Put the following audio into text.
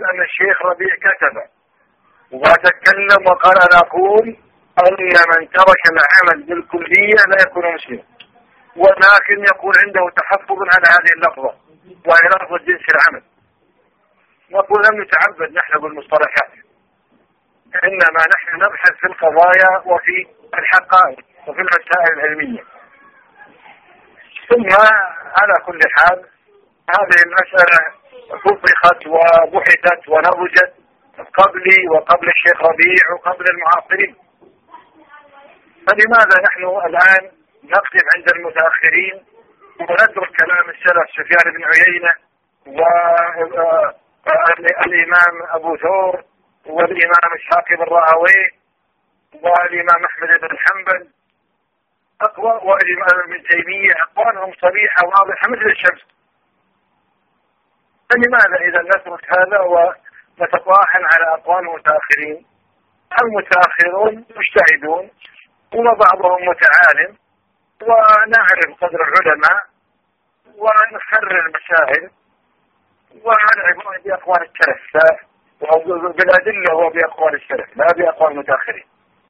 يقول أن الشيخ ربيع كتب. وتكلم وقال أنا أقول أن من ترك العمل بالكلية لا يكون مسلما ولكن يكون عنده تحفظ على هذه اللفظة وهي لفظة جنس العمل. نقول لم نتعبد نحن بالمصطلحات. إنما نحن نبحث في القضايا وفي الحقائق وفي المسائل العلمية. ثم على كل حال هذه المسألة طبخت وبحثت ونضجت قبلي وقبل الشيخ ربيع وقبل المعاصرين. فلماذا نحن الآن نقف عند المتأخرين ونترك كلام السلف سفيان بن عيينة والإمام أبو ثور والإمام إسحاق بن راهويه والإمام أحمد بن حنبل. أقوى والإمام ابن تيمية أقوالهم صريحة واضحة مثل الشمس. فلماذا إذا نترك هذا ونتطاحن على أقوال المتأخرين المتأخرون مجتهدون وبعضهم متعالم ونعرف قدر العلماء ونحرر المسائل ونعرف بأقوال السلف بالأدلة وبأقوال السلف لا بأقوال المتأخرين.